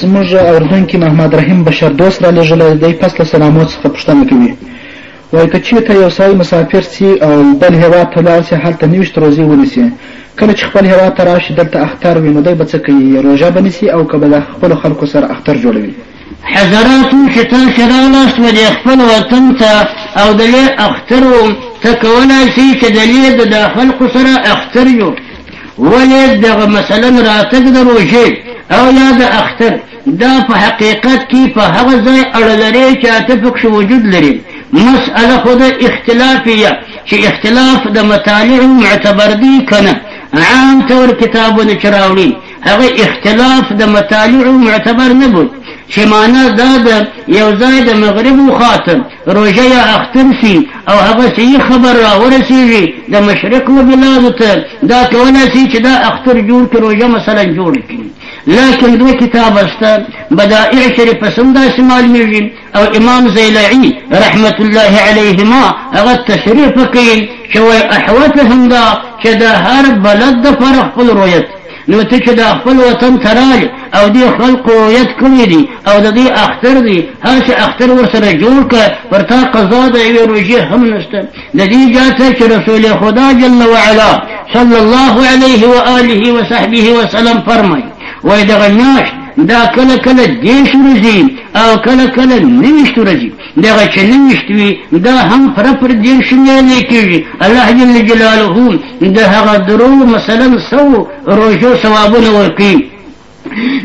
زموږ اورېدونکي محمد رحیم بشردوست را لېږلی دی پس له سلامو څخه پوښتنه کوي وایي که چېرته یو سړی مسافر سي او بل هېواد ته لاړ سي هلته نویشت روزې ونیسي کله چې خپل هېواد ته راشي دلته اختر وي نو دی به څه کوي روژه به نیسي او که به د خپلو خلکو سره اختر جوړوي حضراتو چې تاسې راغلاست ولې خپل وطن ته او د لې اختر ته کولای شئ چې د لې د خلکو سره اختر یو ولې دغه مثلا راتګ د روژې او یا د اختر دا په حقیقت کې په هغه ځای اړه لري چې اته پکښې وجود لري مسأله خو د اختلافیه چې اختلاف د مطالع معتبر دی که نه عام طور کتابونه چې راوړي هغه اختلاف د مطالع معتبر نه بود چې مانا دا ده یو ځای د مغرب و خواته روژه یا اختر سي او هغه صحیح خبر راورسېږي د مشرق و بلادو ته دا کولای سي چې دا اختر جوړ کړي روژه مثلا جوړ کړي لكن دوه کتاب است بدائع شریف سم داسې معلومېږي او امام زیلعي رحمت الله علیهما هغه تشریح کوي چې وایي احوت همدا چې د هر بلد د فرق خپل رویت نو ته چې د خپل وطن ته راج او دې خپل قویت کړی دی او د دې اختر دی هر څه اختر ورسره جوړ کړه پر تا قضا د یوې روژې هم نشته د دې جاته چې رسول خدا جل وعلا صلی الله علیه و آله و صحبه وسلم فرمایي وایي دغه میاشت دا کله کله دېرش ورځې او کله کله نویشت ورځې دغه چې نویشت وي دا هم پوره پر دېرش میلې کېږي الله جل جلاله د هغه درو مثلا سو روژو ثوابونه ورکوي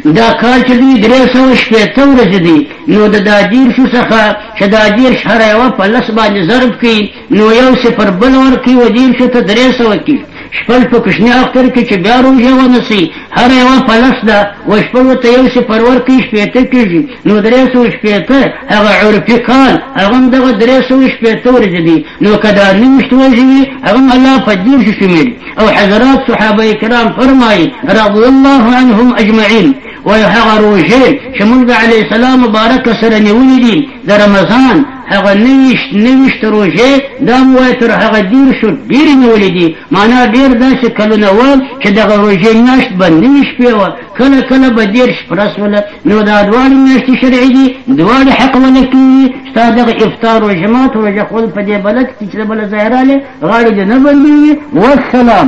دا کال چې دوی درې سوه شپېته ورځې دي نو د دا دېرشو څخه چې دا دېرش هره یوه په لس باندې ضرب کړي نو یو سه پر بل ورکی و دیر شو ته درې سوه کی شپږ په کوچني اختر کې چې بیا روژه ونسي هره یوه په لس ده و شپږو ته یو سه پر ورکی شپېته کېږي نو درې سوه شپېته هغه عرفي کال هغه هم دغه درې سوه شپېته ورځې دي نو که دا نویشت ورځې وي هغه هم الله په دېرشو شمېري او حضرات صحابه کرام فرمایي رضی الله عنهم اجمعین وای هغه روژې چې موږ د علیه السلام مبارک سره نیولې دي د رمضان هغه نویشت نویشت روژې دا مو وای تر هغه دیر شو ډېرې نیولې دي معنا ډېر داسې کلونه وه چې دغه روژې میاشت به نوي شپې وه کله کله به دېرش پرس وله نو دا دواړې میاشتې شرعي دي دواړې حق وله کېږي ستا دغه افطار روژه مات روژه خول په دې بلد کې چې د بله ځای رالی غاړې دې نه بندېږي والسلام